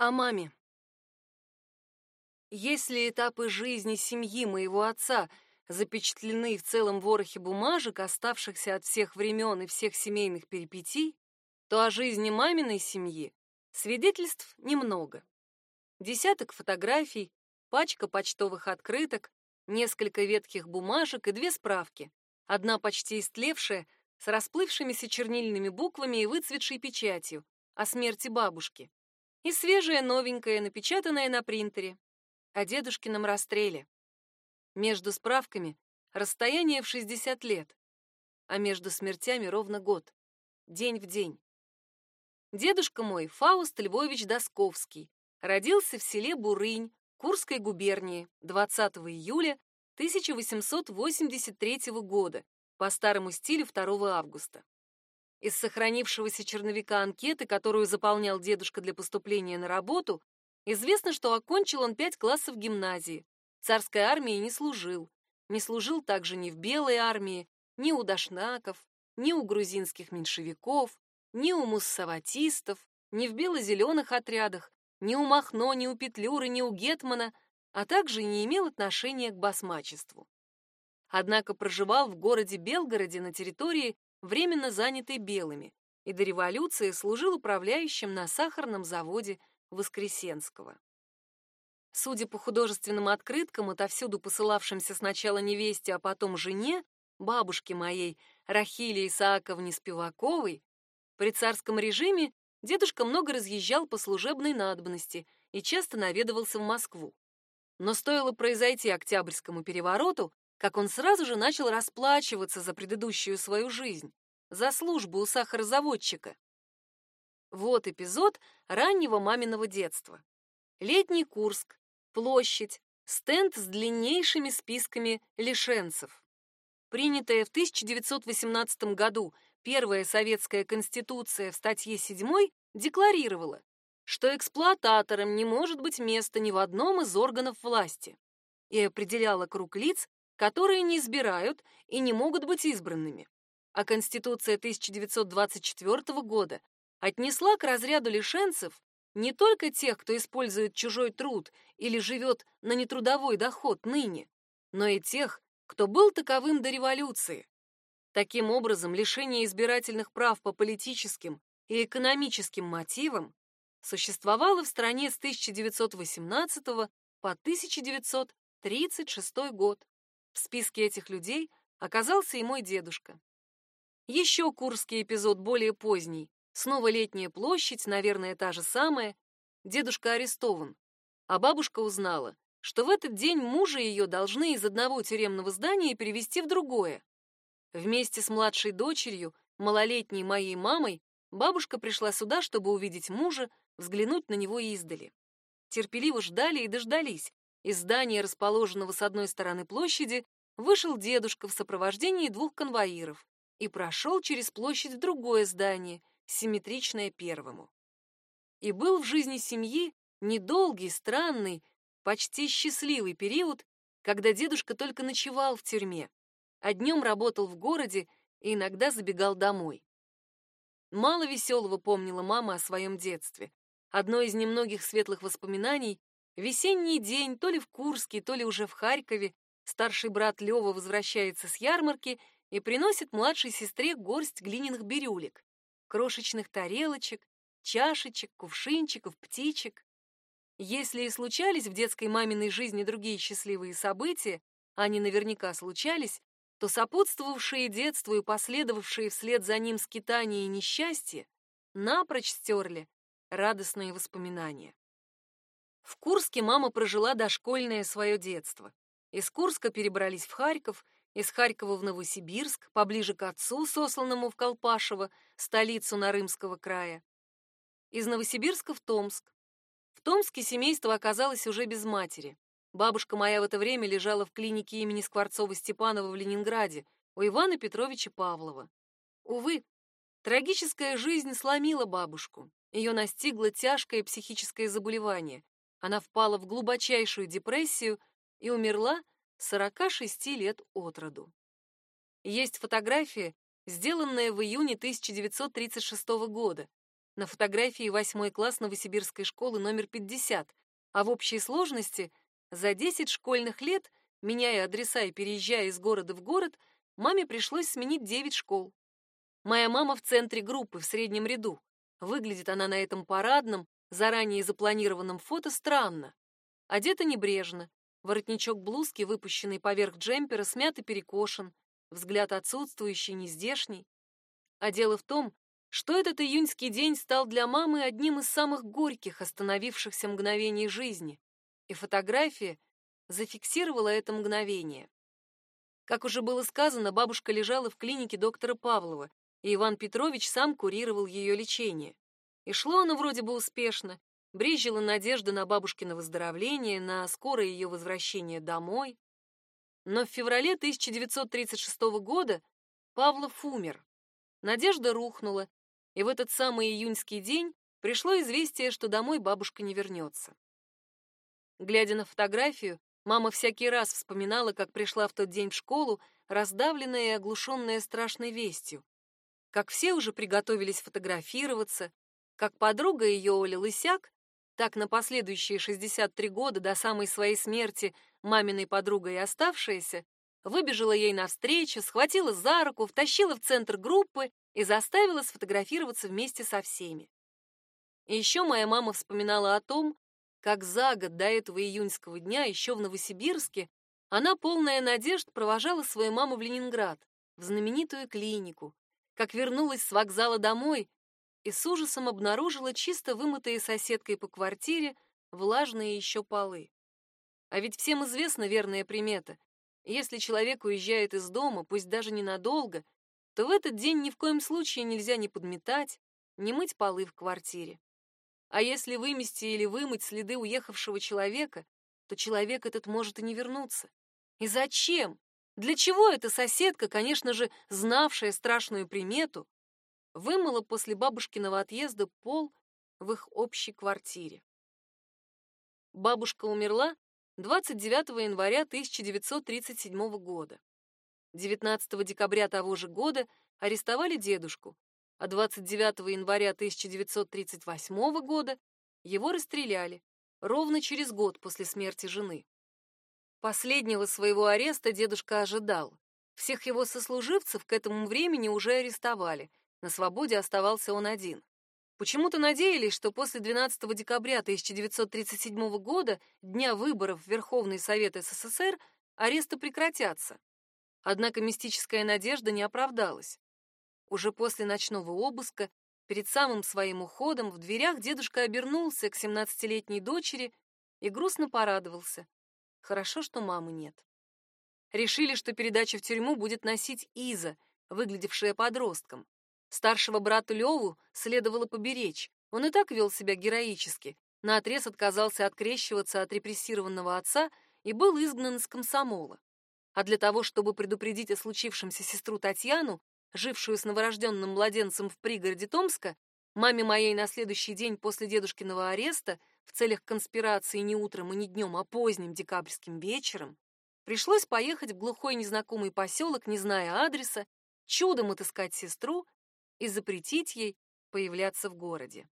О маме. Если этапы жизни семьи моего отца запечатлены в целом ворохе бумажек, оставшихся от всех времен и всех семейных перипетий, то о жизни маминой семьи свидетельств немного. Десяток фотографий, пачка почтовых открыток, несколько ветких бумажек и две справки. Одна почти истлевшая, с расплывшимися чернильными буквами и выцветшей печатью о смерти бабушки и свежее новенькое, напечатанное на принтере, о дедушкином расстреле. Между справками расстояние в 60 лет, а между смертями ровно год, день в день. Дедушка мой, Фауст Львович Досковский, родился в селе Бурынь Курской губернии 20 июля 1883 года по старому стилю 2 августа. Из сохранившегося черновика анкеты, которую заполнял дедушка для поступления на работу, известно, что окончил он пять классов гимназии. Царской армии не служил. Не служил также ни в Белой армии, ни у дашнаков, ни у грузинских меньшевиков, ни у муссаватистов, ни в бело-зеленых отрядах, ни у Махно, ни у Петлюры, ни у Гетмана, а также не имел отношения к басмачеству. Однако проживал в городе Белгороде на территории, временно занятый белыми, и до революции служил управляющим на сахарном заводе Воскресенского. Судя по художественным открыткам, отовсюду посылавшимся сначала невесте, а потом жене, бабушке моей, Рахиле Исааковне Спиваковой, при царском режиме дедушка много разъезжал по служебной надобности и часто наведывался в Москву. Но стоило произойти Октябрьскому перевороту, как он сразу же начал расплачиваться за предыдущую свою жизнь, за службу у сахарозаводчика. Вот эпизод раннего маминого детства. Летний Курск, площадь, стенд с длиннейшими списками лишенцев. Принятая в 1918 году первая советская конституция в статье 7 декларировала, что эксплуататорам не может быть места ни в одном из органов власти и определяла круг лиц, которые не избирают и не могут быть избранными. А Конституция 1924 года отнесла к разряду лишенцев не только тех, кто использует чужой труд или живет на нетрудовой доход ныне, но и тех, кто был таковым до революции. Таким образом, лишение избирательных прав по политическим и экономическим мотивам существовало в стране с 1918 по 1936 год. В списке этих людей оказался и мой дедушка. Еще курский эпизод более поздний. Снова летняя площадь, наверное, та же самая. Дедушка арестован. А бабушка узнала, что в этот день мужа ее должны из одного тюремного здания перевести в другое. Вместе с младшей дочерью, малолетней моей мамой, бабушка пришла сюда, чтобы увидеть мужа, взглянуть на него издали. Терпеливо ждали и дождались, из здания, расположенного с одной стороны площади, вышел дедушка в сопровождении двух конвоиров и прошел через площадь в другое здание, симметричное первому. И был в жизни семьи недолгий, странный, почти счастливый период, когда дедушка только ночевал в тюрьме, а днем работал в городе и иногда забегал домой. Мало веселого помнила мама о своем детстве. Одно из немногих светлых воспоминаний Весенний день, то ли в Курске, то ли уже в Харькове, старший брат Лёва возвращается с ярмарки и приносит младшей сестре горсть глиняных бирюлек, крошечных тарелочек, чашечек, кувшинчиков, птичек. Если и случались в детской маминой жизни другие счастливые события, они наверняка случались, то сопутствовавшие детству и последовавшие вслед за ним скитания и несчастья напрочь стерли радостные воспоминания. В Курске мама прожила дошкольное свое детство. Из Курска перебрались в Харьков, из Харькова в Новосибирск, поближе к отцу, сосланному в Колпашево, столицу Нарымского края. Из Новосибирска в Томск. В Томске семейство оказалось уже без матери. Бабушка моя в это время лежала в клинике имени Скворцова-Степанова в Ленинграде у Ивана Петровича Павлова. Увы, трагическая жизнь сломила бабушку. Ее настигло тяжкое психическое заболевание, она впала в глубочайшую депрессию и умерла 46 лет от роду. Есть фотография, сделанная в июне 1936 года. На фотографии восьмой класс Новосибирской школы номер 50, а в общей сложности за 10 школьных лет, меняя адреса и переезжая из города в город, маме пришлось сменить 9 школ. Моя мама в центре группы, в среднем ряду. Выглядит она на этом парадном, заранее запланированном фото странно. Одета небрежно, воротничок блузки, выпущенный поверх джемпера, смят и перекошен, взгляд отсутствующий, нездешний. А дело в том, что этот июньский день стал для мамы одним из самых горьких остановившихся мгновений жизни, и фотография зафиксировала это мгновение. Как уже было сказано, бабушка лежала в клинике доктора Павлова, и Иван Петрович сам курировал ее лечение. И шло оно вроде бы успешно, брезжила надежда на бабушкино выздоровление, на скорое ее возвращение домой. Но в феврале 1936 года Павлов умер. Надежда рухнула, и в этот самый июньский день пришло известие, что домой бабушка не вернется. Глядя на фотографию, мама всякий раз вспоминала, как пришла в тот день в школу, раздавленная и оглушенная страшной вестью. Как все уже приготовились фотографироваться, как подруга ее Оля Лысяк, так на последующие 63 года до самой своей смерти маминой подругой и оставшаяся, выбежала ей навстречу, схватила за руку, втащила в центр группы и заставила сфотографироваться вместе со всеми. И еще моя мама вспоминала о том, как за год до этого июньского дня еще в Новосибирске она, полная надежд, провожала свою маму в Ленинград, в знаменитую клинику, как вернулась с вокзала домой и с ужасом обнаружила чисто вымытые соседкой по квартире влажные еще полы. А ведь всем известна верная примета. Если человек уезжает из дома, пусть даже ненадолго, то в этот день ни в коем случае нельзя ни подметать, ни мыть полы в квартире. А если вымести или вымыть следы уехавшего человека, то человек этот может и не вернуться. И зачем? Для чего эта соседка, конечно же, знавшая страшную примету, вымыла после бабушкиного отъезда пол в их общей квартире? Бабушка умерла 29 января 1937 года. 19 декабря того же года арестовали дедушку, а 29 января 1938 года его расстреляли ровно через год после смерти жены. Последнего своего ареста дедушка ожидал. Всех его сослуживцев к этому времени уже арестовали. На свободе оставался он один. Почему-то надеялись, что после 12 декабря 1937 года, дня выборов в Верховный Совет СССР, аресты прекратятся. Однако мистическая надежда не оправдалась. Уже после ночного обыска, перед самым своим уходом, в дверях дедушка обернулся к 17-летней дочери и грустно порадовался. Хорошо, что мамы нет. Решили, что передача в тюрьму будет носить Иза, выглядевшая подростком. Старшего брата Леву следовало поберечь. Он и так вел себя героически. Наотрез отказался открещиваться от репрессированного отца и был изгнан из комсомола. А для того, чтобы предупредить о случившемся сестру Татьяну, жившую с новорожденным младенцем в пригороде Томска, маме моей на следующий день после дедушкиного ареста в целях конспирации не утром и не днем, а поздним декабрьским вечером, пришлось поехать в глухой незнакомый поселок, не зная адреса, чудом отыскать сестру и запретить ей появляться в городе.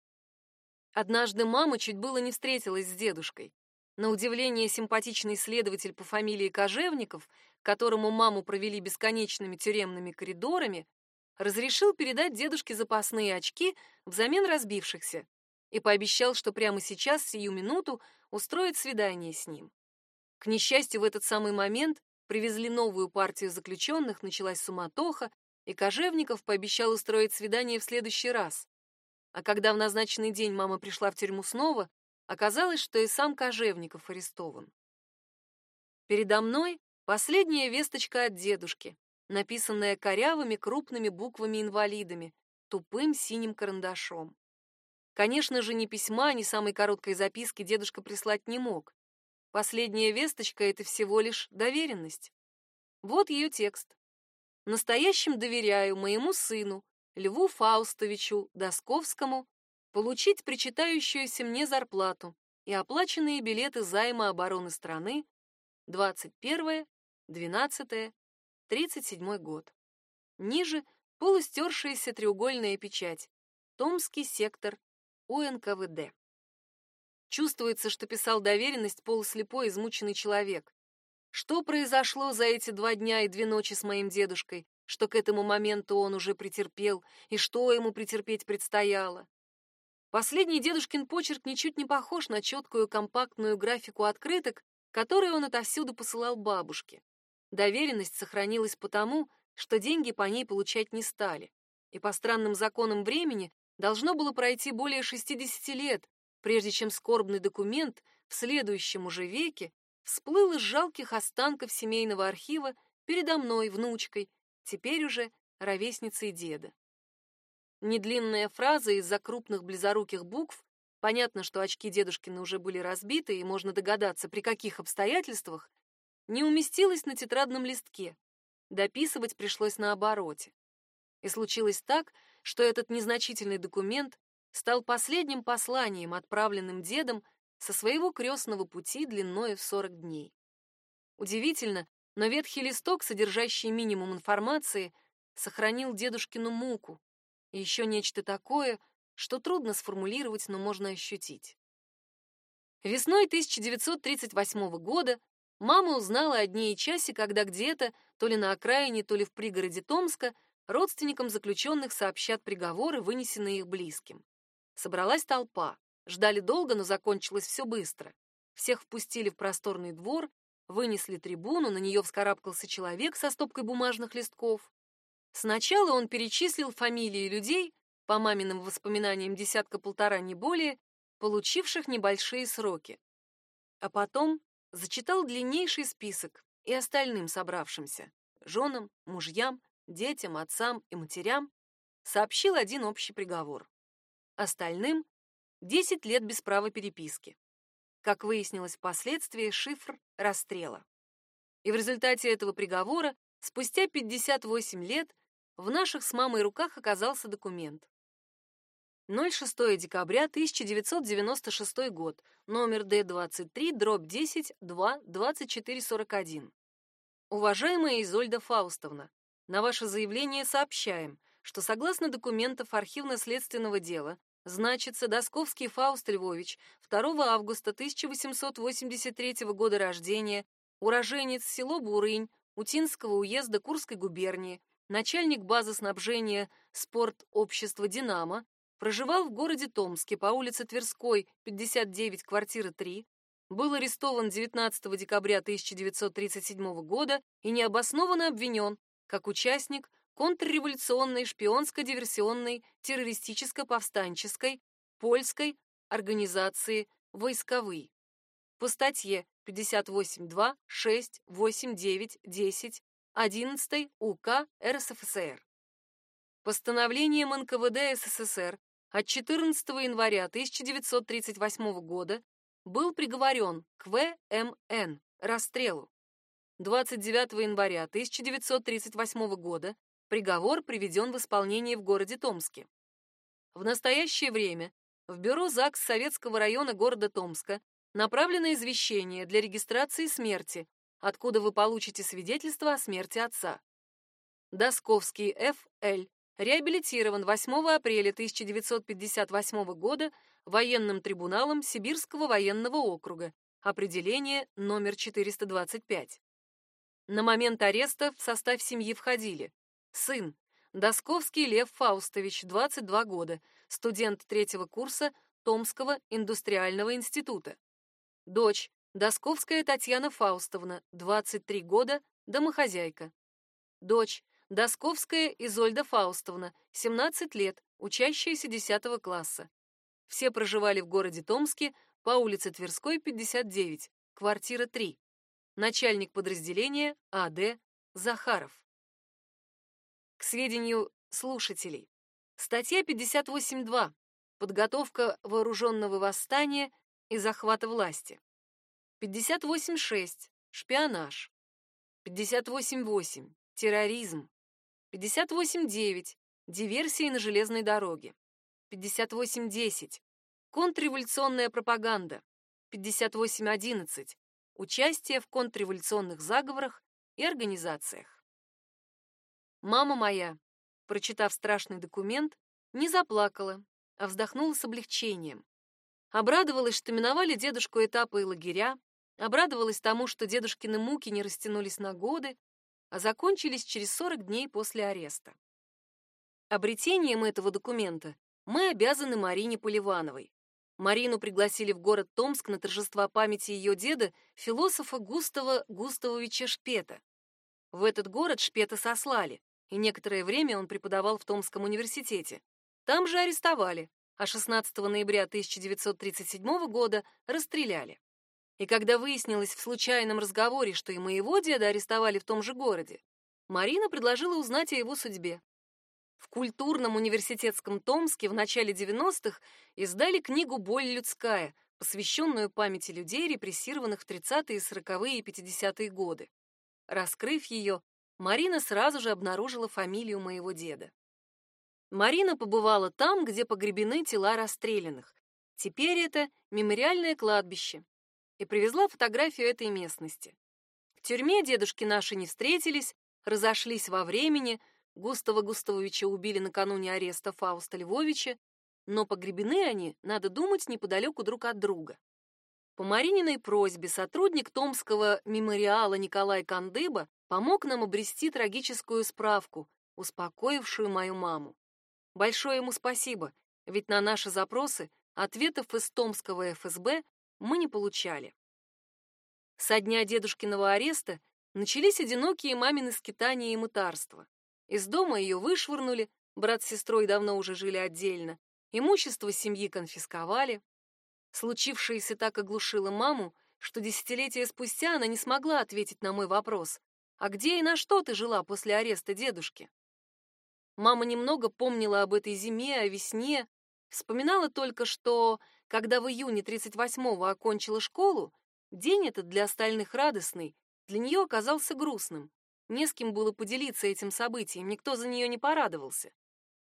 Однажды мама чуть было не встретилась с дедушкой. На удивление симпатичный следователь по фамилии Кожевников, которому маму провели бесконечными тюремными коридорами, разрешил передать дедушке запасные очки взамен разбившихся, и пообещал, что прямо сейчас, сию минуту, устроит свидание с ним. К несчастью, в этот самый момент привезли новую партию заключенных, началась суматоха, и Кожевников пообещал устроить свидание в следующий раз. А когда в назначенный день мама пришла в тюрьму снова, оказалось, что и сам Кожевников арестован. Передо мной последняя весточка от дедушки, написанная корявыми крупными буквами-инвалидами, тупым синим карандашом. Конечно же, ни письма, ни самой короткой записки дедушка прислать не мог. Последняя весточка — это всего лишь доверенность. Вот ее текст. Настоящим доверяю моему сыну, Льву Фаустовичу Досковскому, получить причитающуюся мне зарплату и оплаченные билеты займа обороны страны 21, 12, 37 год. Ниже полустершаяся треугольная печать Томский сектор УНКВД. Чувствуется, что писал доверенность полуслепой, измученный человек. Что произошло за эти два дня и две ночи с моим дедушкой, что к этому моменту он уже претерпел, и что ему претерпеть предстояло? Последний дедушкин почерк ничуть не похож на четкую компактную графику открыток, которую он отовсюду посылал бабушке. Доверенность сохранилась потому, что деньги по ней получать не стали. И по странным законам времени должно было пройти более 60 лет, прежде чем скорбный документ в следующем уже веке всплыл из жалких останков семейного архива передо мной, внучкой, теперь уже ровесницей деда. Недлинная фраза из-за крупных близоруких букв, понятно, что очки дедушкины уже были разбиты, и можно догадаться, при каких обстоятельствах, не уместилась на тетрадном листке. Дописывать пришлось на обороте. И случилось так, что этот незначительный документ стал последним посланием, отправленным дедом со своего крестного пути длиной в 40 дней. Удивительно, но ветхий листок, содержащий минимум информации, сохранил дедушкину муку и еще нечто такое, что трудно сформулировать, но можно ощутить. Весной 1938 года мама узнала о дне и часе, когда где-то, то ли на окраине, то ли в пригороде Томска, родственникам заключенных сообщат приговоры, вынесенные их близким. Собралась толпа. Ждали долго, но закончилось все быстро. Всех впустили в просторный двор, вынесли трибуну, на нее вскарабкался человек со стопкой бумажных листков. Сначала он перечислил фамилии людей, по маминым воспоминаниям десятка-полтора не более, получивших небольшие сроки. А потом зачитал длиннейший список и остальным собравшимся — женам, мужьям, детям, отцам и матерям — сообщил один общий приговор. Остальным — 10 лет без права переписки. Как выяснилось впоследствии, шифр расстрела. И в результате этого приговора спустя 58 лет в наших с мамой руках оказался документ. 06 декабря 1996 год, номер Д-23, дробь 10, 2, 2441. Уважаемая Изольда Фаустовна, на ваше заявление сообщаем, что согласно документов архивно-следственного дела, значится Досковский Фауст Львович, 2 августа 1883 года рождения, уроженец село Бурынь, Утинского уезда Курской губернии, начальник базы снабжения спорт-общества «Динамо», проживал в городе Томске по улице Тверской, 59, квартира 3, был арестован 19 декабря 1937 года и необоснованно обвинен как участник контрреволюционной шпионско-диверсионной террористическо-повстанческой польской организации «Войсковые». По статье 58.2, 6, 8, 9, 10 11 УК РСФСР. Постановлением НКВД СССР от 14 января 1938 года был приговорен к ВМН расстрелу. 29 января 1938 года приговор приведен в исполнение в городе Томске. В настоящее время в бюро ЗАГС Советского района города Томска направлено извещение для регистрации смерти откуда вы получите свидетельство о смерти отца. Досковский Ф.Л. реабилитирован 8 апреля 1958 года военным трибуналом Сибирского военного округа, определение номер 425. На момент ареста в состав семьи входили сын Досковский Лев Фаустович, 22 года, студент третьего курса Томского индустриального института. Дочь Досковская Татьяна Фаустовна, 23 года, домохозяйка. Дочь Досковская Изольда Фаустовна, 17 лет, учащаяся 10 класса. Все проживали в городе Томске по улице Тверской, 59, квартира 3. Начальник подразделения А.Д. Захаров. К сведению слушателей. Статья 58.2. Подготовка вооруженного восстания и захвата власти. 58.6. Шпионаж. 58.8. Терроризм. 58.9. Диверсии на железной дороге. 58.10. Контрреволюционная пропаганда. 58.11. Участие в контрреволюционных заговорах и организациях. Мама моя, прочитав страшный документ, не заплакала а вздохнула с облегчением. Обрадовалась, что миновали дедушку этапы и лагеря, обрадовалась тому, что дедушкины муки не растянулись на годы, а закончились через 40 дней после ареста. Обретением этого документа мы обязаны Марине Поливановой. Марину пригласили в город Томск на торжества памяти ее деда, философа Густава Густавовича Шпета. В этот город Шпета сослали, и некоторое время он преподавал в Томском университете. Там же арестовали, а 16 ноября 1937 года расстреляли. И когда выяснилось в случайном разговоре, что и моего деда арестовали в том же городе, Марина предложила узнать о его судьбе. В культурном университетском Томске в начале 90-х издали книгу «Боль людская», посвященную памяти людей, репрессированных в 30-е, 40-е и 50-е годы. Раскрыв ее, Марина сразу же обнаружила фамилию моего деда. Марина побывала там, где погребены тела расстрелянных. Теперь это мемориальное кладбище. И привезла фотографию этой местности. В тюрьме дедушки наши не встретились, разошлись во времени, Густава Густавовича убили накануне ареста Фауста Львовича, но погребены они, надо думать, неподалеку друг от друга. По Марининой просьбе сотрудник Томского мемориала Николай Кандыба помог нам обрести трагическую справку, успокоившую мою маму. Большое ему спасибо, ведь на наши запросы ответов из Томского ФСБ мы не получали. Со дня дедушкиного ареста начались одинокие мамины скитания и мытарства. Из дома ее вышвырнули, брат с сестрой давно уже жили отдельно, имущество семьи конфисковали, Случившееся так оглушило маму, что десятилетия спустя она не смогла ответить на мой вопрос. «А где и на что ты жила после ареста дедушки?» Мама немного помнила об этой зиме, о весне, вспоминала только, что, когда в июне 38-го окончила школу, день этот для остальных радостный, для нее оказался грустным. Не с кем было поделиться этим событием, никто за нее не порадовался.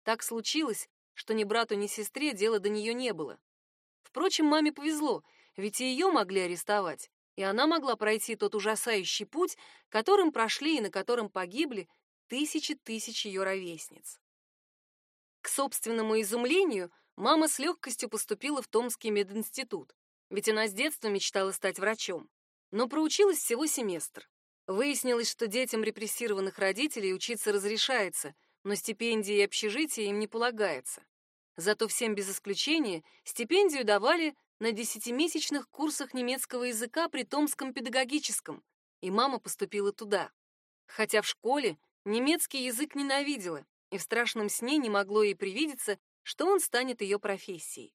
Так случилось, что ни брату, ни сестре дела до нее не было. Впрочем, маме повезло, ведь и ее могли арестовать, и она могла пройти тот ужасающий путь, которым прошли и на котором погибли тысячи тысяч ее ровесниц. К собственному изумлению, мама с легкостью поступила в Томский мединститут, ведь она с детства мечтала стать врачом, но проучилась всего семестр. Выяснилось, что детям репрессированных родителей учиться разрешается, но стипендии и общежития им не полагается. Зато всем без исключения стипендию давали на десятимесячных курсах немецкого языка при Томском педагогическом, и мама поступила туда. Хотя в школе немецкий язык ненавидела, и в страшном сне не могло ей привидеться, что он станет ее профессией.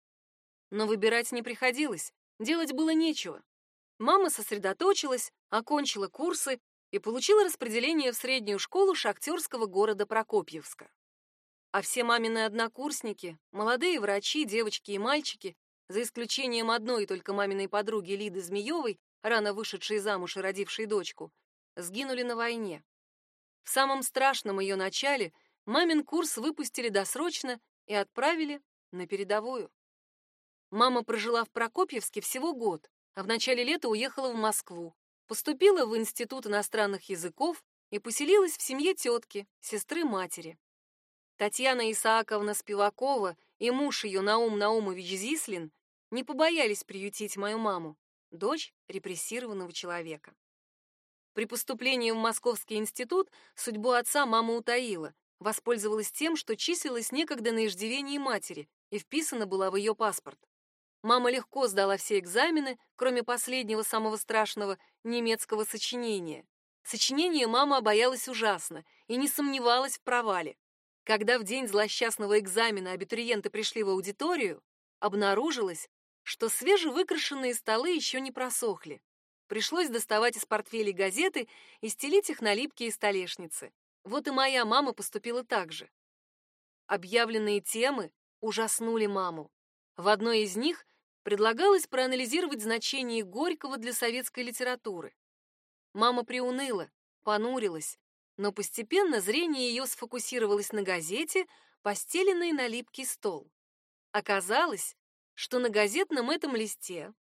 Но выбирать не приходилось, делать было нечего. Мама сосредоточилась, окончила курсы и получила распределение в среднюю школу шахтерского города Прокопьевска. А все мамины однокурсники, молодые врачи, девочки и мальчики, за исключением одной только маминой подруги Лиды Змеевой, рано вышедшей замуж и родившей дочку, сгинули на войне. В самом страшном ее начале мамин курс выпустили досрочно и отправили на передовую. Мама прожила в Прокопьевске всего год, а в начале лета уехала в Москву, поступила в Институт иностранных языков и поселилась в семье тетки, сестры матери. Татьяна Исааковна Спивакова и муж ее Наум Наумович Зислин не побоялись приютить мою маму, дочь репрессированного человека. При поступлении в Московский институт судьбу отца мама утаила, воспользовалась тем, что числилась некогда на иждивении матери и вписана была в ее паспорт. Мама легко сдала все экзамены, кроме последнего самого страшного немецкого сочинения. Сочинение мама боялась ужасно и не сомневалась в провале. Когда в день злосчастного экзамена абитуриенты пришли в аудиторию, обнаружилось, что свежевыкрашенные столы еще не просохли. Пришлось доставать из портфелей газеты и стелить их на липкие столешницы. Вот и моя мама поступила так же. Объявленные темы ужаснули маму. В одной из них предлагалось проанализировать значение Горького для советской литературы. Мама приуныла, понурилась, но постепенно зрение ее сфокусировалось на газете, постеленной на липкий стол. Оказалось, что на газетном этом листе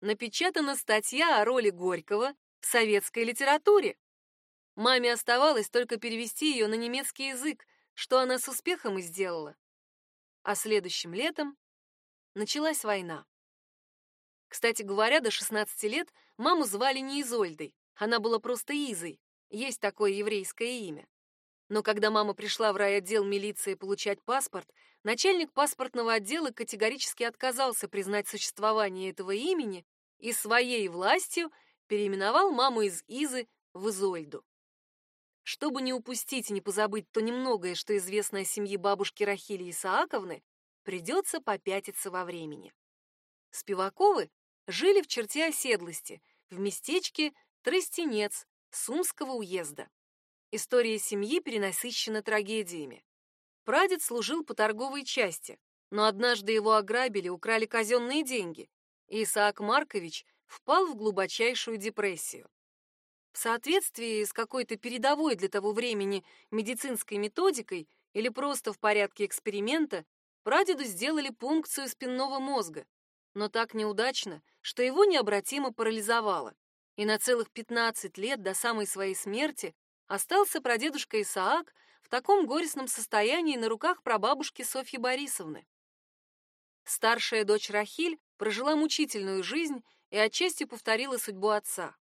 напечатана статья о роли Горького в советской литературе. Маме оставалось только перевести ее на немецкий язык, что она с успехом и сделала. А следующим летом началась война. Кстати говоря, до 16 лет маму звали не Изольдой, она была просто Изой, есть такое еврейское имя. Но когда мама пришла в райотдел милиции получать паспорт, начальник паспортного отдела категорически отказался признать существование этого имени и своей властью переименовал маму из Изы в Изольду. Чтобы не упустить и не позабыть то немногое, что известно о семье бабушки Рахили Исааковны, придется попятиться во времени. Спиваковы жили в черте оседлости, в местечке Тростенец Сумского уезда. История семьи перенасыщена трагедиями. Прадед служил по торговой части, но однажды его ограбили, украли казенные деньги, и Исаак Маркович впал в глубочайшую депрессию. В соответствии с какой-то передовой для того времени медицинской методикой или просто в порядке эксперимента, прадеду сделали пункцию спинного мозга, но так неудачно, что его необратимо парализовало, и на целых 15 лет до самой своей смерти остался прадедушка Исаак в таком горестном состоянии на руках прабабушки Софьи Борисовны. Старшая дочь Рахиль прожила мучительную жизнь и отчасти повторила судьбу отца.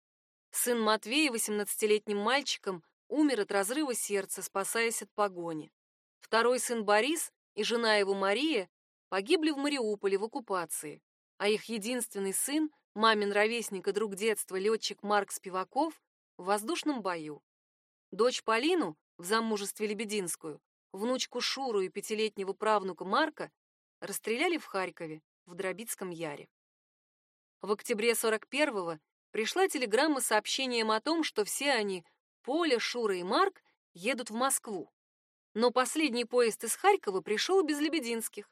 Сын Матвей, 18-летним мальчиком, умер от разрыва сердца, спасаясь от погони. Второй сын Борис и жена его Мария погибли в Мариуполе в оккупации, а их единственный сын, мамин ровесник и друг детства летчик Марк Спиваков, в воздушном бою. Дочь Полину, в замужестве Лебединскую, внучку Шуру и пятилетнего правнука Марка расстреляли в Харькове, в Дробицком Яре. В октябре 41-го пришла телеграмма с сообщением о том, что все они, Поля, Шура и Марк, едут в Москву. Но последний поезд из Харькова пришел без Лебединских.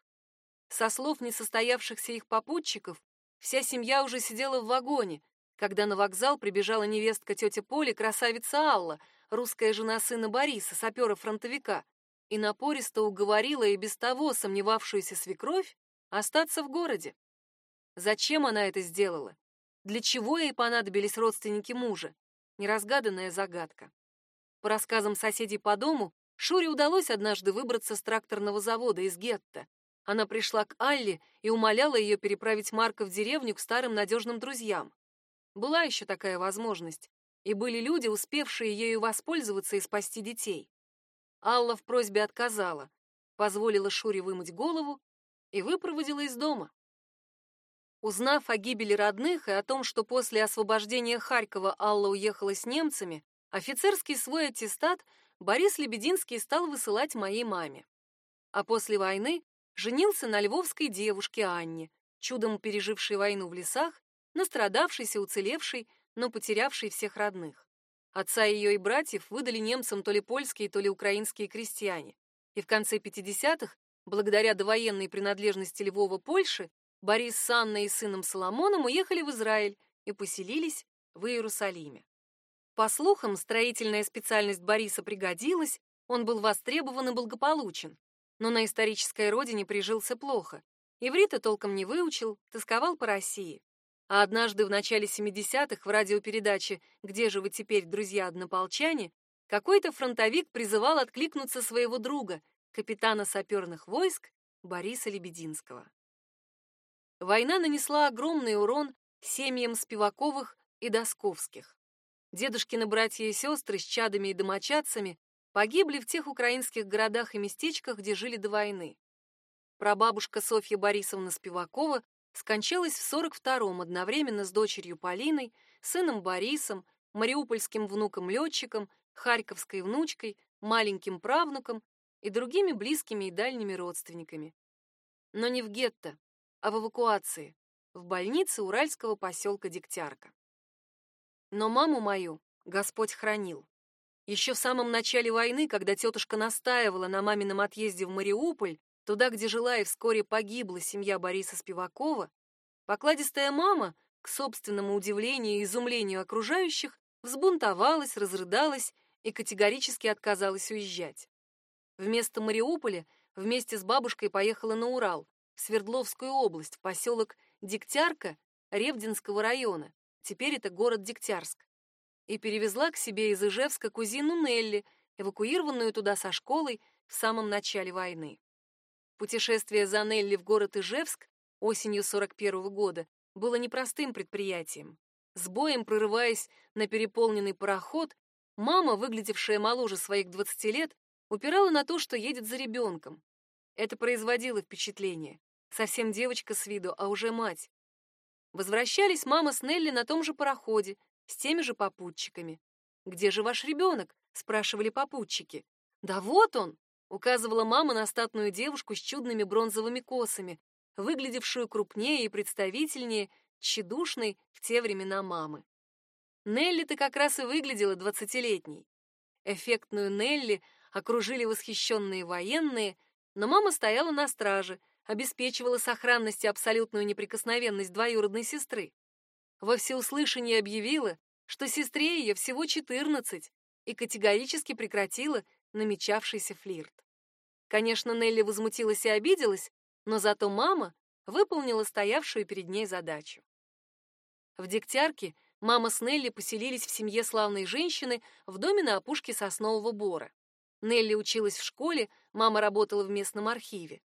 Со слов несостоявшихся их попутчиков, вся семья уже сидела в вагоне, когда на вокзал прибежала невестка тети Поли, красавица Алла, русская жена сына Бориса, сапера-фронтовика, и напористо уговорила и без того сомневавшуюся свекровь остаться в городе. Зачем она это сделала? Для чего ей понадобились родственники мужа? Неразгаданная загадка. По рассказам соседей по дому, Шуре удалось однажды выбраться с тракторного завода из гетто. Она пришла к Алле и умоляла ее переправить Марка в деревню к старым надежным друзьям. Была еще такая возможность, и были люди, успевшие ею воспользоваться и спасти детей. Алла в просьбе отказала, позволила Шуре вымыть голову и выпроводила из дома. Узнав о гибели родных и о том, что после освобождения Харькова Алла уехала с немцами, офицерский свой аттестат Борис Лебединский стал высылать моей маме. А после войны женился на львовской девушке Анне, чудом пережившей войну в лесах, настрадавшейся, уцелевшей, но потерявшей всех родных. Отца ее и братьев выдали немцам то ли польские, то ли украинские крестьяне. И в конце 50-х, благодаря довоенной принадлежности Львова Польши, Борис с Анной и сыном Соломоном уехали в Израиль и поселились в Иерусалиме. По слухам, строительная специальность Бориса пригодилась, он был востребован и благополучен но на исторической родине прижился плохо. Иврита толком не выучил, тосковал по России. А однажды в начале 70-х в радиопередаче «Где же вы теперь, друзья-однополчане?» какой-то фронтовик призывал откликнуться своего друга, капитана саперных войск Бориса Лебединского. Война нанесла огромный урон семьям Спиваковых и Досковских. Дедушкины братья и сестры с чадами и домочадцами погибли в тех украинских городах и местечках, где жили до войны. Прабабушка Софья Борисовна Спивакова скончалась в 42-м одновременно с дочерью Полиной, сыном Борисом, мариупольским внуком-летчиком, харьковской внучкой, маленьким правнуком и другими близкими и дальними родственниками. Но не в гетто, а в эвакуации, в больнице уральского поселка Дегтярка. Но маму мою Господь хранил. Еще в самом начале войны, когда тетушка настаивала на мамином отъезде в Мариуполь, туда, где жила и вскоре погибла семья Бориса Спивакова, покладистая мама, к собственному удивлению и изумлению окружающих, взбунтовалась, разрыдалась и категорически отказалась уезжать. Вместо Мариуполя вместе с бабушкой поехала на Урал, в Свердловскую область, в поселок Дегтярка Ревдинского района. Теперь это город Дегтярск и перевезла к себе из Ижевска кузину Нелли, эвакуированную туда со школой в самом начале войны. Путешествие за Нелли в город Ижевск осенью 41 -го года было непростым предприятием. С боем прорываясь на переполненный пароход, мама, выглядевшая моложе своих 20 лет, упирала на то, что едет за ребенком. Это производило впечатление. Совсем девочка с виду, а уже мать. Возвращались мама с Нелли на том же пароходе, с теми же попутчиками. «Где же ваш ребенок?» — спрашивали попутчики. «Да вот он!» — указывала мама на статную девушку с чудными бронзовыми косами, выглядевшую крупнее и представительнее, тщедушной в те времена мамы. Нелли-то как раз и выглядела двадцатилетней. Эффектную Нелли окружили восхищенные военные, но мама стояла на страже, обеспечивала сохранность и абсолютную неприкосновенность двоюродной сестры. Во всеуслышание объявила, что сестре ее всего 14, и категорически прекратила намечавшийся флирт. Конечно, Нелли возмутилась и обиделась, но зато мама выполнила стоявшую перед ней задачу. В Дегтярке мама с Нелли поселились в семье славной женщины в доме на опушке Соснового Бора. Нелли училась в школе, мама работала в местном архиве.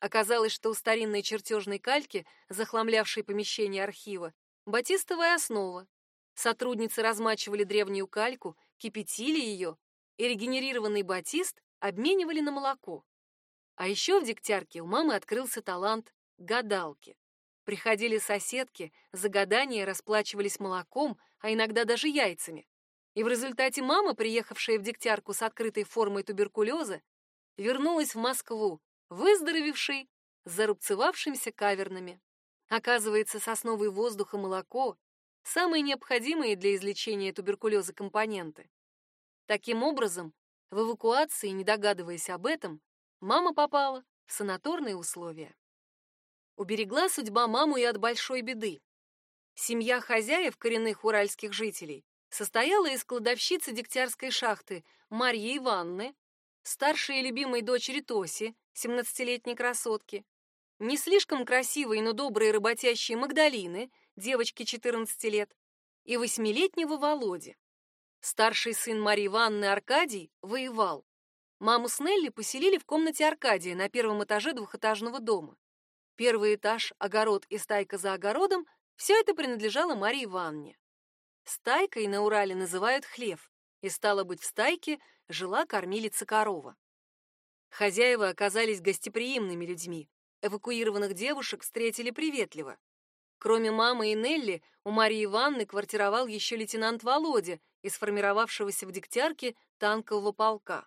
Оказалось, что у старинной чертежной кальки, захламлявшей помещение архива, батистовая основа. Сотрудницы размачивали древнюю кальку, кипятили ее, и регенерированный батист обменивали на молоко. А еще в Дегтярке у мамы открылся талант гадалки. Приходили соседки, за гадание расплачивались молоком, а иногда даже яйцами. И в результате мама, приехавшая в Дегтярку с открытой формой туберкулеза, вернулась в Москву, выздоровевшей, зарубцевавшимся кавернами. Оказывается, сосновый воздух и молоко — самые необходимые для излечения туберкулеза компоненты. Таким образом, в эвакуации, не догадываясь об этом, мама попала в санаторные условия. Уберегла судьба маму и от большой беды. Семья хозяев, коренных уральских жителей, состояла из кладовщицы Дегтярской шахты Марьи Ивановны, старшей и любимой дочери Тоси, 17-летней красотки, не слишком красивой, но доброй работящей Магдалины, девочки 14 лет, и восьмилетнего Володи. Старший сын Марии Ивановны Аркадий воевал. Маму с Нелли поселили в комнате Аркадия на первом этаже двухэтажного дома. Первый этаж, огород и стайка за огородом — все это принадлежало Марии Ивановне. Стайкой на Урале называют хлев, и, стало быть, в стайке жила кормилица корова. Хозяева оказались гостеприимными людьми, эвакуированных девушек встретили приветливо. Кроме мамы и Нелли, у Марии Ивановны квартировал еще лейтенант Володя из сформировавшегося в Дегтярке танкового полка.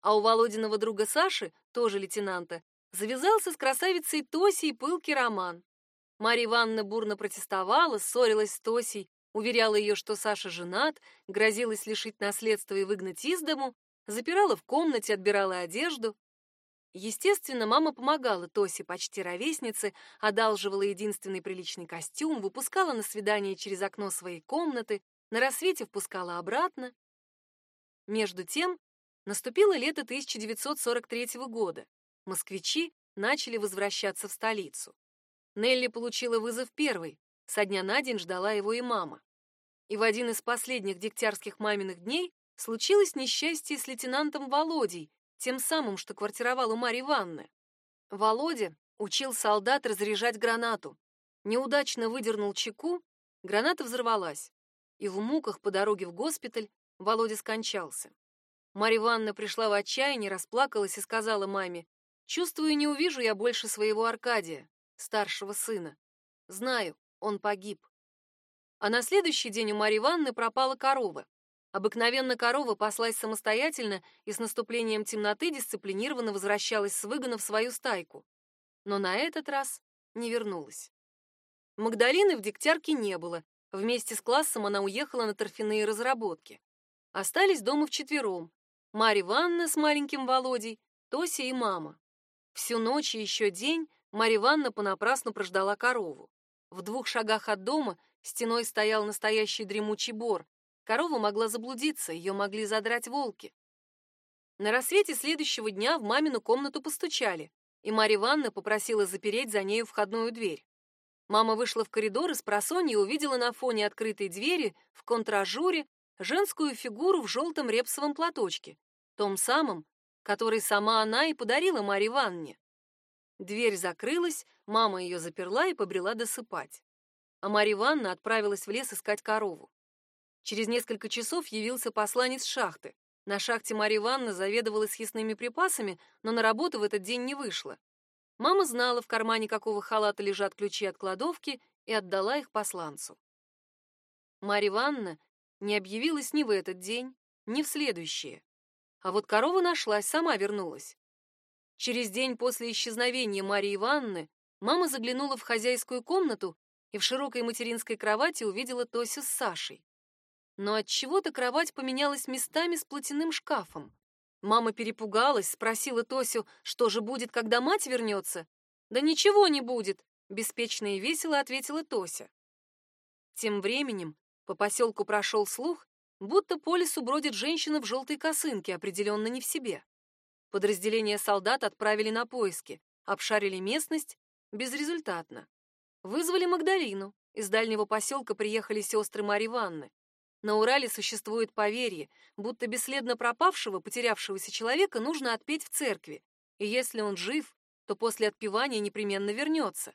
А у Володиного друга Саши, тоже лейтенанта, завязался с красавицей Тосей пылкий роман. Марья Ивановна бурно протестовала, ссорилась с Тосей, уверяла ее, что Саша женат, грозилась лишить наследства и выгнать из дому, запирала в комнате, отбирала одежду. Естественно, мама помогала Тосе, почти ровеснице, одалживала единственный приличный костюм, выпускала на свидание через окно своей комнаты, на рассвете впускала обратно. Между тем, наступило лето 1943 года. Москвичи начали возвращаться в столицу. Нелли получила вызов первой, со дня на день ждала его и мама. И в один из последних дегтярских маминых дней случилось несчастье с лейтенантом Володей, тем самым, что квартировал у Марьи Ивановны. Володя учил солдат разряжать гранату. Неудачно выдернул чеку, граната взорвалась. И в муках по дороге в госпиталь Володя скончался. Марья Ивановна пришла в отчаяние, расплакалась и сказала маме, «Чувствую, не увижу я больше своего Аркадия, старшего сына. Знаю, он погиб». А на следующий день у Марьи Ивановны пропала корова. Обыкновенно корова паслась самостоятельно и с наступлением темноты дисциплинированно возвращалась с выгона в свою стайку. Но на этот раз не вернулась. Магдалины в Дегтярке не было. Вместе с классом она уехала на торфяные разработки. Остались дома вчетвером. Марья Ивановна с маленьким Володей, Тося и мама. Всю ночь и еще день Марья Ивановна понапрасну прождала корову. В двух шагах от дома стеной стоял настоящий дремучий бор, Корова могла заблудиться, ее могли задрать волки. На рассвете следующего дня в мамину комнату постучали, и Марья Ивановна попросила запереть за нею входную дверь. Мама вышла в коридор и с просонья увидела на фоне открытой двери в контражуре женскую фигуру в желтом репсовом платочке, том самом, который сама она и подарила Марье Ивановне. Дверь закрылась, мама ее заперла и побрела досыпать. А Марья Ивановна отправилась в лес искать корову. Через несколько часов явился посланец шахты. На шахте Марья Ивановна заведовала съестными припасами, но на работу в этот день не вышла. Мама знала, в кармане какого халата лежат ключи от кладовки, и отдала их посланцу. Марья Ивановна не объявилась ни в этот день, ни в следующие. А вот корова нашлась, сама вернулась. Через день после исчезновения Марии Ивановны мама заглянула в хозяйскую комнату и в широкой материнской кровати увидела Тосю с Сашей. Но от чего-то кровать поменялась местами с платяным шкафом. Мама перепугалась, спросила Тосю, что же будет, когда мать вернется. Да ничего не будет, беспечно и весело ответила Тося. Тем временем по поселку прошел слух, будто по лесу бродит женщина в желтой косынке, определенно не в себе. Подразделение солдат отправили на поиски, обшарили местность безрезультатно. Вызвали Магдалину. Из дальнего поселка приехали сестры Марьи Ивановны. На Урале существует поверье, будто бесследно пропавшего, потерявшегося человека нужно отпеть в церкви, и если он жив, то после отпевания непременно вернется.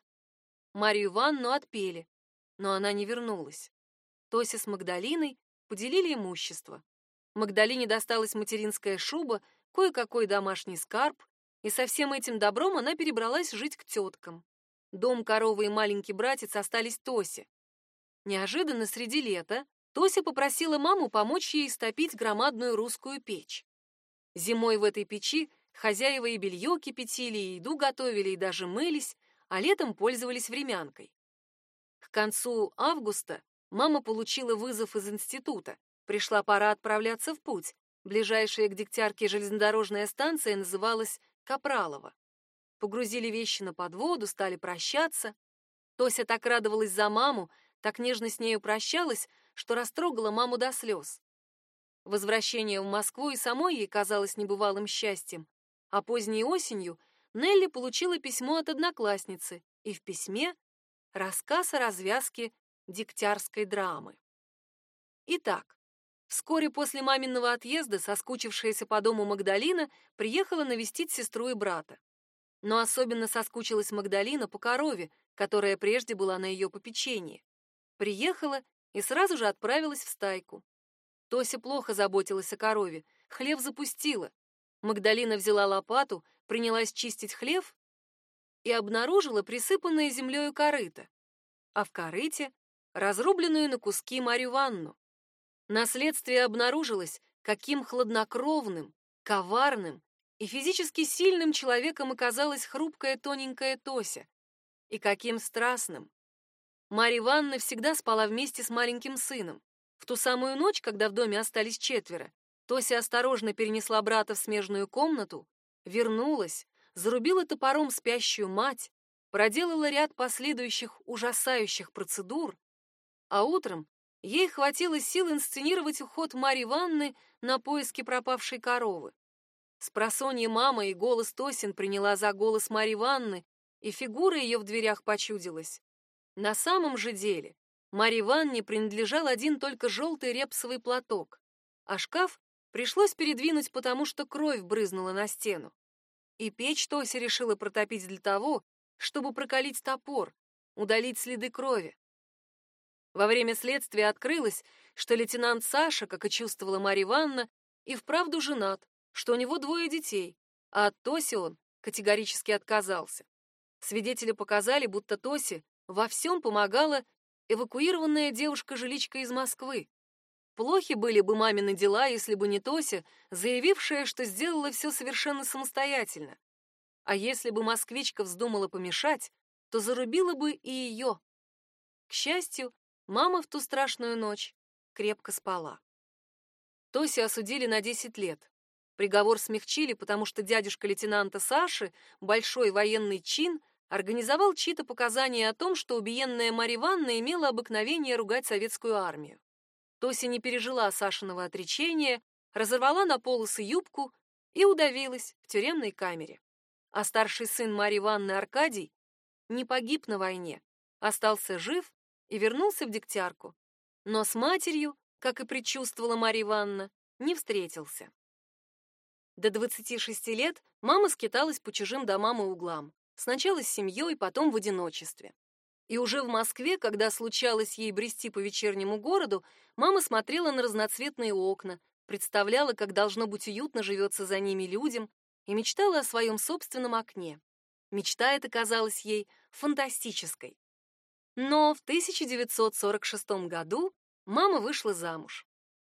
Марию Ивановну отпели, но она не вернулась. Тося с Магдалиной поделили имущество. Магдалине досталась материнская шуба, кое-какой домашний скарб, и со всем этим добром она перебралась жить к теткам. Дом, корова и маленький братец остались Тосе. Неожиданно среди лета Тося попросила маму помочь ей стопить громадную русскую печь. Зимой в этой печи хозяева и белье кипятили, и еду готовили, и даже мылись, а летом пользовались времянкой. К концу августа мама получила вызов из института. Пришла пора отправляться в путь. Ближайшая к Дегтярке железнодорожная станция называлась Капралово. Погрузили вещи на подводу, стали прощаться. Тося так радовалась за маму, так нежно с нею прощалась, что растрогала маму до слез. Возвращение в Москву и самой ей казалось небывалым счастьем, а поздней осенью Нелли получила письмо от одноклассницы, и в письме рассказ о развязке дегтярской драмы. Итак, Вскоре после маминого отъезда соскучившаяся по дому Магдалина приехала навестить сестру и брата. Но особенно соскучилась Магдалина по корове, которая прежде была на ее попечении. Приехала и сразу же отправилась в стайку. Тося плохо заботилась о корове, хлев запустила. Магдалина взяла лопату, принялась чистить хлев и обнаружила присыпанное землею корыто, а в корыте разрубленную на куски Марью Ванну. На следствии обнаружилось, каким хладнокровным, коварным и физически сильным человеком оказалась хрупкая тоненькая Тося, и каким страстным. Марья Ивановна всегда спала вместе с маленьким сыном. В ту самую ночь, когда в доме остались четверо, Тося осторожно перенесла брата в смежную комнату, вернулась, зарубила топором спящую мать, проделала ряд последующих ужасающих процедур, а утром Ей хватило сил инсценировать уход Марьи Ванны на поиски пропавшей коровы. Спросонья мама и голос Тосин приняла за голос Марьи Ванны, и фигура ее в дверях почудилась. На самом же деле Марье Ванне принадлежал один только желтый репсовый платок, а шкаф пришлось передвинуть, потому что кровь брызнула на стену. И печь Тося решила протопить для того, чтобы прокалить топор, удалить следы крови. Во время следствия открылось, что лейтенант Саша, как и чувствовала Марья Ивановна, и вправду женат, что у него двое детей, а от Тоси он категорически отказался. Свидетели показали, будто Тоси во всем помогала эвакуированная девушка-жиличка из Москвы. Плохи были бы мамины дела, если бы не Тося, заявившая, что сделала все совершенно самостоятельно. А если бы москвичка вздумала помешать, то зарубила бы и ее. К счастью, Мама в ту страшную ночь крепко спала. Тоси осудили на 10 лет. Приговор смягчили, потому что дядюшка лейтенанта Саши, большой военный чин, организовал чьи-то показания о том, что убиенная Марья Ивановна имела обыкновение ругать советскую армию. Тося не пережила Сашиного отречения, разорвала на полосы юбку и удавилась в тюремной камере. А старший сын Марьи Ивановны Аркадий не погиб на войне, остался жив и вернулся в Дегтярку. Но с матерью, как и предчувствовала Марья Ивановна, не встретился. До 26 лет мама скиталась по чужим домам и углам. Сначала с семьей, потом в одиночестве. И уже в Москве, когда случалось ей брести по вечернему городу, мама смотрела на разноцветные окна, представляла, как должно быть уютно живется за ними людям, и мечтала о своем собственном окне. Мечта эта казалась ей фантастической. Но в 1946 году мама вышла замуж.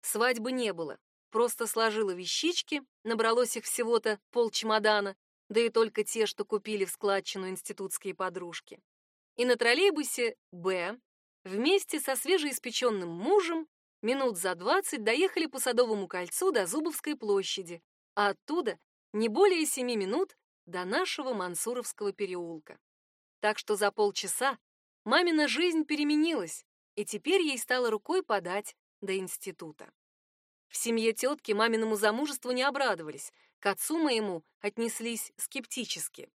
Свадьбы не было, просто сложила вещички, набралось их всего-то полчемодана, да и только те, что купили в складчину институтские подружки. И на троллейбусе «Б» вместе со свежеиспеченным мужем минут за двадцать доехали по Садовому кольцу до Зубовской площади, а оттуда не более семи минут до нашего Мансуровского переулка. Так что за полчаса мамина жизнь переменилась, и теперь ей стало рукой подать до института. В семье тетки маминому замужеству не обрадовались, к отцу моему отнеслись скептически.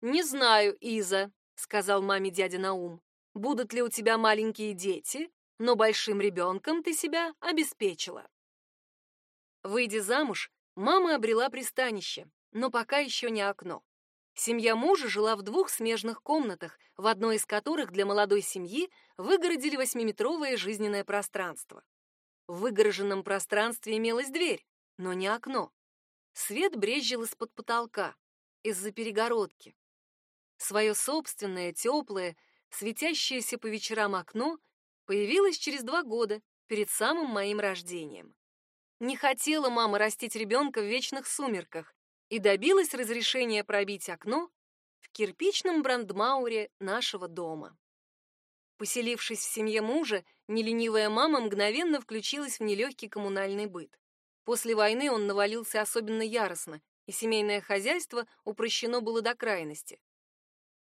«Не знаю, Иза», — сказал маме дядя Наум, «будут ли у тебя маленькие дети, но большим ребенком ты себя обеспечила». Выйдя замуж, Мама обрела пристанище, но пока еще не окно. Семья мужа жила в двух смежных комнатах, в одной из которых для молодой семьи выгородили восьмиметровое жизненное пространство. В выгороженном пространстве имелась дверь, но не окно. Свет брезжил из-под потолка, из-за перегородки. Свое собственное, теплое, светящееся по вечерам окно появилось через два года, перед самым моим рождением. Не хотела мама растить ребенка в вечных сумерках и добилась разрешения пробить окно в кирпичном брандмауре нашего дома. Поселившись в семье мужа, неленивая мама мгновенно включилась в нелегкий коммунальный быт. После войны он навалился особенно яростно, и семейное хозяйство упрощено было до крайности.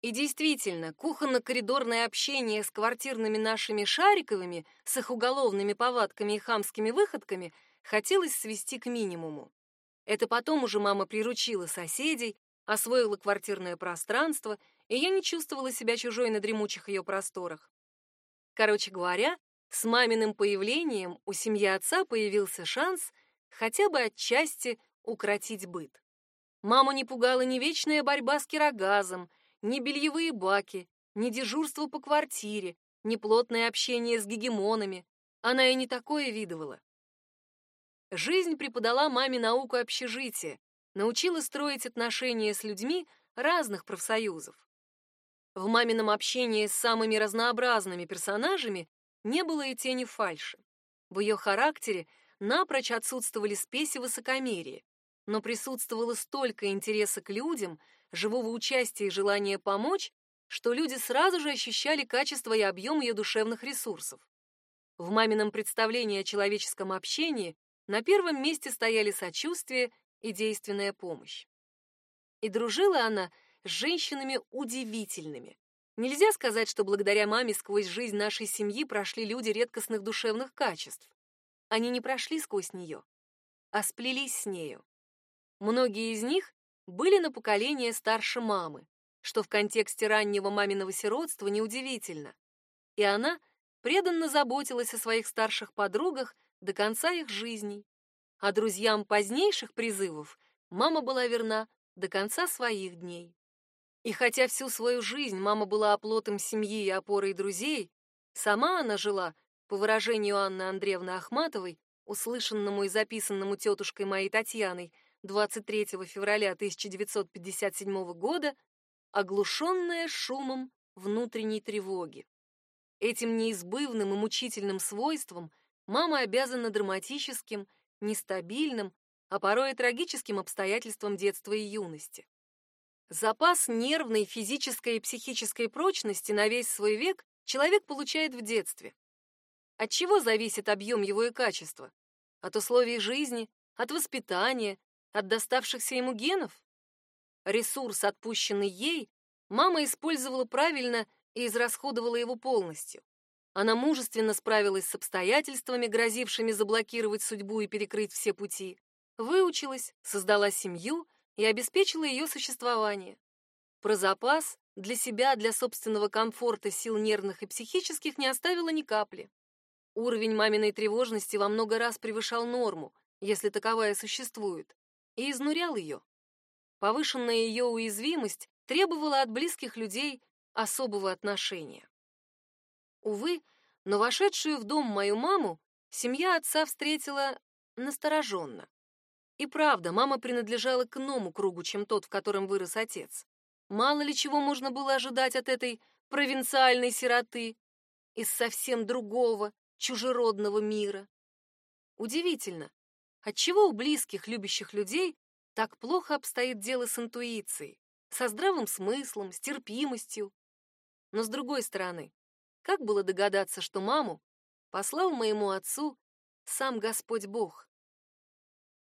И действительно, кухонно-коридорное общение с квартирными нашими Шариковыми, с их уголовными повадками и хамскими выходками хотелось свести к минимуму. Это потом уже мама приручила соседей, освоила квартирное пространство, и я не чувствовала себя чужой на дремучих ее просторах. Короче говоря, с маминым появлением у семьи отца появился шанс хотя бы отчасти укротить быт. Маму не пугала ни вечная борьба с кирогазом, ни бельевые баки, ни дежурство по квартире, ни плотное общение с гегемонами. Она и не такое видывала. Жизнь преподала маме науку общежития, научила строить отношения с людьми разных профсоюзов. В мамином общении с самыми разнообразными персонажами не было и тени фальши. В ее характере напрочь отсутствовали спесь и высокомерие, но присутствовало столько интереса к людям, живого участия и желания помочь, что люди сразу же ощущали качество и объем ее душевных ресурсов. В мамином представлении о человеческом общении на первом месте стояли сочувствие и действенная помощь. И дружила она с женщинами удивительными. Нельзя сказать, что благодаря маме сквозь жизнь нашей семьи прошли люди редкостных душевных качеств. Они не прошли сквозь нее, а сплелись с нею. Многие из них были на поколение старше мамы, что в контексте раннего маминого сиротства неудивительно. И она преданно заботилась о своих старших подругах до конца их жизней. А друзьям позднейших призывов мама была верна до конца своих дней. И хотя всю свою жизнь мама была оплотом семьи и опорой друзей, сама она жила, по выражению Анны Андреевны Ахматовой, услышанному и записанному тетушкой моей Татьяной 23 февраля 1957 года, оглушенная шумом внутренней тревоги. Этим неизбывным и мучительным свойством – мама обязана драматическим, нестабильным, а порой и трагическим обстоятельствам детства и юности. Запас нервной, физической и психической прочности на весь свой век человек получает в детстве. От чего зависит объем его и качества? От условий жизни, от воспитания, от доставшихся ему генов? Ресурс, отпущенный ей, мама использовала правильно и израсходовала его полностью. Она мужественно справилась с обстоятельствами, грозившими заблокировать судьбу и перекрыть все пути, выучилась, создала семью и обеспечила ее существование. Про запас для себя, для собственного комфорта, сил нервных и психических не оставила ни капли. Уровень маминой тревожности во много раз превышал норму, если таковая существует, и изнурял ее. Повышенная ее уязвимость требовала от близких людей особого отношения. Увы, но вошедшую в дом мою маму семья отца встретила настороженно. И правда, мама принадлежала к иному кругу, чем тот, в котором вырос отец. Мало ли чего можно было ожидать от этой провинциальной сироты из совсем другого, чужеродного мира. Удивительно, отчего у близких, любящих людей так плохо обстоит дело с интуицией, со здравым смыслом, с терпимостью. Но с другой стороны, как было догадаться, что маму послал моему отцу сам Господь Бог?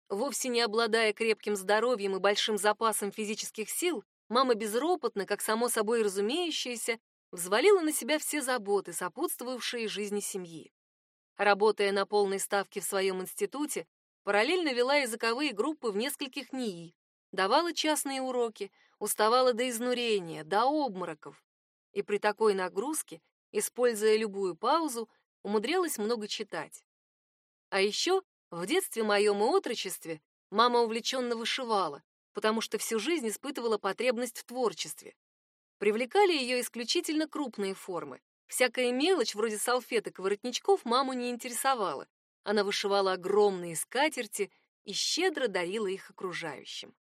Вовсе не обладая крепким здоровьем и большим запасом физических сил, мама безропотно, как само собой разумеющееся, взвалила на себя все заботы, сопутствовавшие жизни семьи. Работая на полной ставке в своем институте, параллельно вела языковые группы в нескольких НИИ, давала частные уроки, уставала до изнурения, до обмороков. И при такой нагрузке, используя любую паузу, умудрялась много читать. А еще в детстве моем и отрочестве мама увлеченно вышивала, потому что всю жизнь испытывала потребность в творчестве. Привлекали ее исключительно крупные формы. Всякая мелочь, вроде салфеток и воротничков, маму не интересовала. Она вышивала огромные скатерти и щедро дарила их окружающим.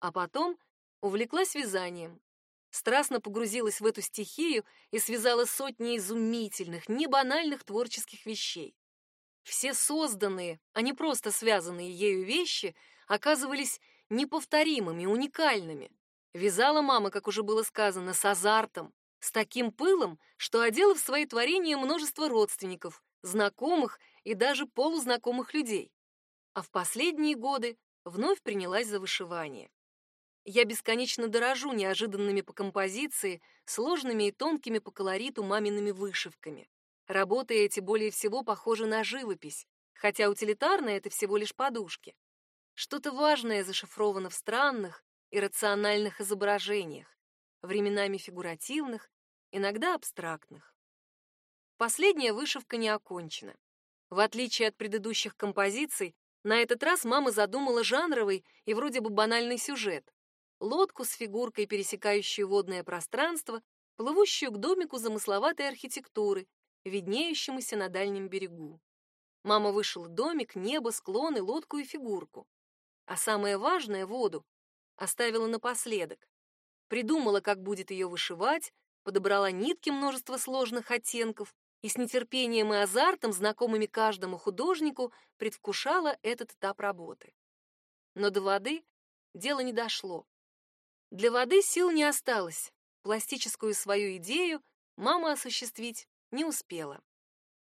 А потом увлеклась вязанием. Страстно погрузилась в эту стихию и связала сотни изумительных, небанальных творческих вещей. Все созданные, а не просто связанные ею вещи, оказывались неповторимыми, уникальными. Вязала мама, как уже было сказано, с азартом, с таким пылом, что одела в свои творения множество родственников, знакомых и даже полузнакомых людей. А в последние годы вновь принялась за вышивание. Я бесконечно дорожу неожиданными по композиции, сложными и тонкими по колориту мамиными вышивками. Работы эти более всего похожи на живопись, хотя утилитарно это всего лишь подушки. Что-то важное зашифровано в странных, иррациональных изображениях, временами фигуративных, иногда абстрактных. Последняя вышивка не окончена. В отличие от предыдущих композиций, на этот раз мама задумала жанровый и вроде бы банальный сюжет. Лодку с фигуркой, пересекающую водное пространство, плывущую к домику замысловатой архитектуры, виднеющемуся на дальнем берегу. Мама вышила домик, небо, склоны, лодку и фигурку. А самое важное — воду — оставила напоследок. Придумала, как будет ее вышивать, подобрала нитки множества сложных оттенков и с нетерпением и азартом, знакомыми каждому художнику, предвкушала этот этап работы. Но до воды дело не дошло. Для воды сил не осталось. Пластическую свою идею мама осуществить не успела.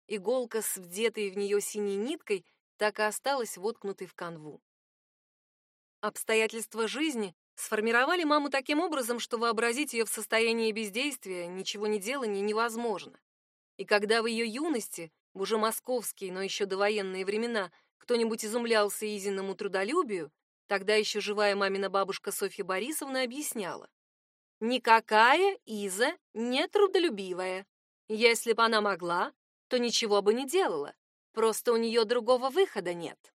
Иголка с вдетой в нее синей ниткой так и осталась воткнутой в канву. Обстоятельства жизни сформировали маму таким образом, что вообразить ее в состоянии бездействия, ничего не делания невозможно. И когда в ее юности, уже московские, но еще довоенные времена, кто-нибудь изумлялся Изиному трудолюбию, тогда еще живая мамина бабушка Софья Борисовна объясняла. «Никакая Иза не трудолюбивая. Если бы она могла, то ничего бы не делала. Просто у нее другого выхода нет.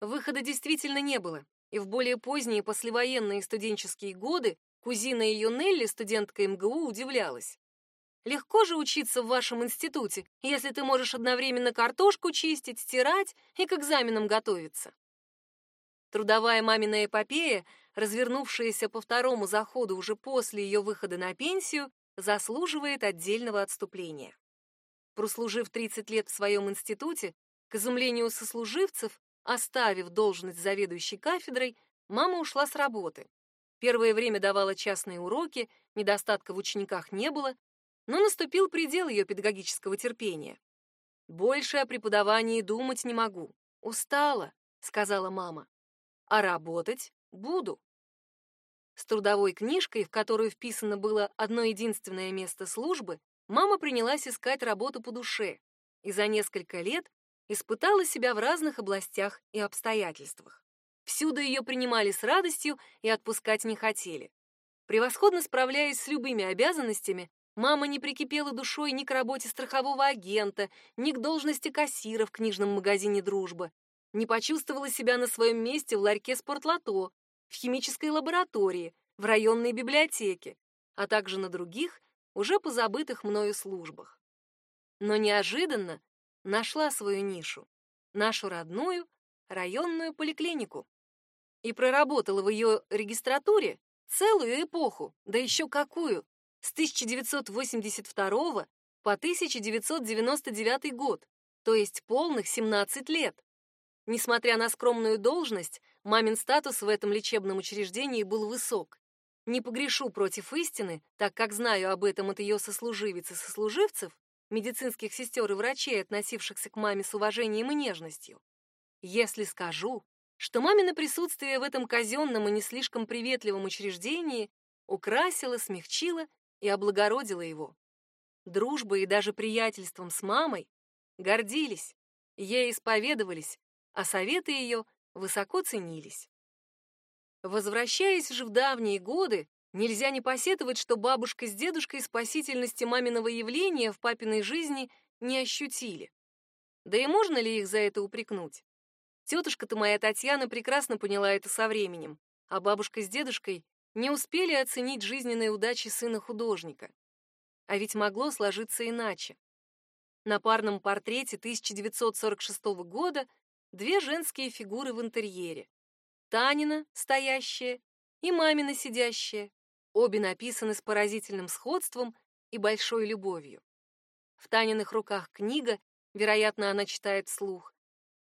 Выхода действительно не было, и в более поздние послевоенные студенческие годы кузина ее Нелли, студентка МГУ, удивлялась. Легко же учиться в вашем институте, если ты можешь одновременно картошку чистить, стирать и к экзаменам готовиться. Трудовая мамина эпопея, развернувшаяся по второму заходу уже после ее выхода на пенсию, заслуживает отдельного отступления. Прослужив 30 лет в своем институте, к изумлению сослуживцев, оставив должность заведующей кафедрой, мама ушла с работы. Первое время давала частные уроки, недостатка в учениках не было, но наступил предел ее педагогического терпения. «Больше о преподавании думать не могу. Устала», — сказала мама. «А работать буду». С трудовой книжкой, в которую вписано было одно единственное место службы, мама принялась искать работу по душе и за несколько лет испытала себя в разных областях и обстоятельствах. Всюду ее принимали с радостью и отпускать не хотели. Превосходно справляясь с любыми обязанностями, мама не прикипела душой ни к работе страхового агента, ни к должности кассира в книжном магазине «Дружба», не почувствовала себя на своем месте в ларьке спортлото, в химической лаборатории, в районной библиотеке, а также на других, уже позабытых мною службах. Но неожиданно нашла свою нишу, нашу родную районную поликлинику. И проработала в ее регистратуре целую эпоху, да еще какую, с 1982 по 1999 год, то есть полных 17 лет. Несмотря на скромную должность, мамин статус в этом лечебном учреждении был высок. Не погрешу против истины, так как знаю об этом от ее сослуживиц и сослуживцев, медицинских сестер и врачей, относившихся к маме с уважением и нежностью. Если скажу, что мамино присутствие в этом казенном и не слишком приветливом учреждении украсило, смягчило и облагородило его. Дружбой и даже приятельством с мамой гордились, ей исповедовались, а советы ее высоко ценились. Возвращаясь же в давние годы, нельзя не посетовать, что бабушка с дедушкой спасительности маминого явления в папиной жизни не ощутили. Да и можно ли их за это упрекнуть? Тетушка-то моя Татьяна прекрасно поняла это со временем, а бабушка с дедушкой не успели оценить жизненные удачи сына художника. А ведь могло сложиться иначе. На парном портрете 1946 года две женские фигуры в интерьере. Танина, стоящая, и мамина, сидящая. Обе написаны с поразительным сходством и большой любовью. В Таниных руках книга, вероятно, она читает вслух.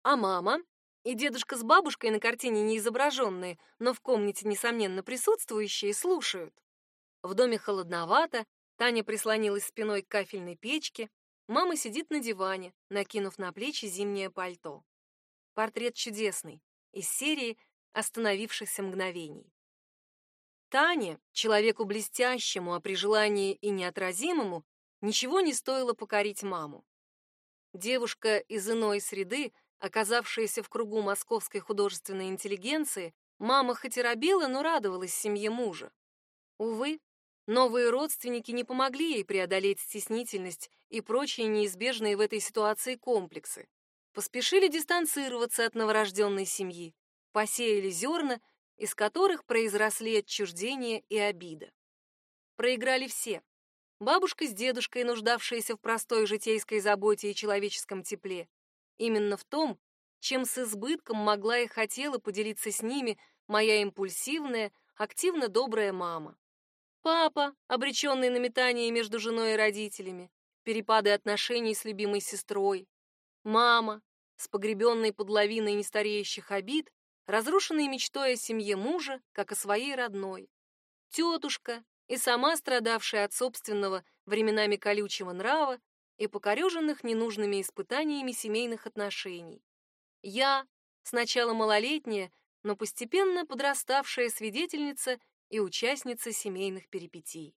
А мама и дедушка с бабушкой на картине не изображенные, но в комнате, несомненно, присутствующие, слушают. В доме холодновато, Таня прислонилась спиной к кафельной печке, мама сидит на диване, накинув на плечи зимнее пальто. Портрет чудесный, из серии остановившихся мгновений. Тане, человеку блестящему, а при желании и неотразимому, ничего не стоило покорить маму. Девушка из иной среды, оказавшаяся в кругу московской художественной интеллигенции, мама хоть и робила, но радовалась семье мужа. Увы, новые родственники не помогли ей преодолеть стеснительность и прочие неизбежные в этой ситуации комплексы. Поспешили дистанцироваться от новорожденной семьи, посеяли зерна, из которых произросли отчуждение и обида. Проиграли все. Бабушка с дедушкой, нуждавшиеся в простой житейской заботе и человеческом тепле. Именно в том, чем с избытком могла и хотела поделиться с ними моя импульсивная, активно добрая мама. Папа, обреченный на метание между женой и родителями, перепады отношений с любимой сестрой. Мама, с погребенной под лавиной нестареющих обид разрушенной мечтой о семье мужа, как о своей родной. Тетушка, и сама страдавшая от собственного временами колючего нрава и покореженных ненужными испытаниями семейных отношений. Я, сначала малолетняя, но постепенно подраставшая свидетельница и участница семейных перипетий.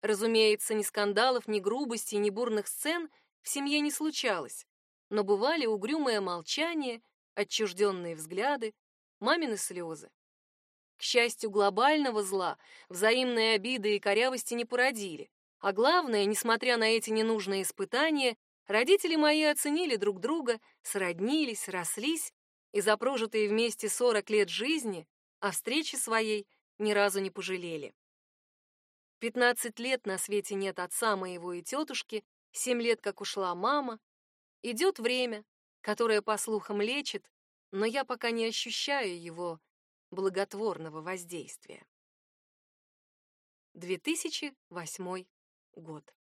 Разумеется, ни скандалов, ни грубости, ни бурных сцен в семье не случалось, но бывали угрюмое молчание отчужденные взгляды, мамины слезы. К счастью, глобального зла, взаимные обиды и корявости не породили. А главное, несмотря на эти ненужные испытания, родители мои оценили друг друга, сроднились, рослись, и за прожитые вместе 40 лет жизни о встрече своей ни разу не пожалели. 15 лет на свете нет отца моего и тетушки, 7 лет, как ушла мама. Идет время, которое, по слухам, лечит, но я пока не ощущаю его благотворного воздействия. 2008 год.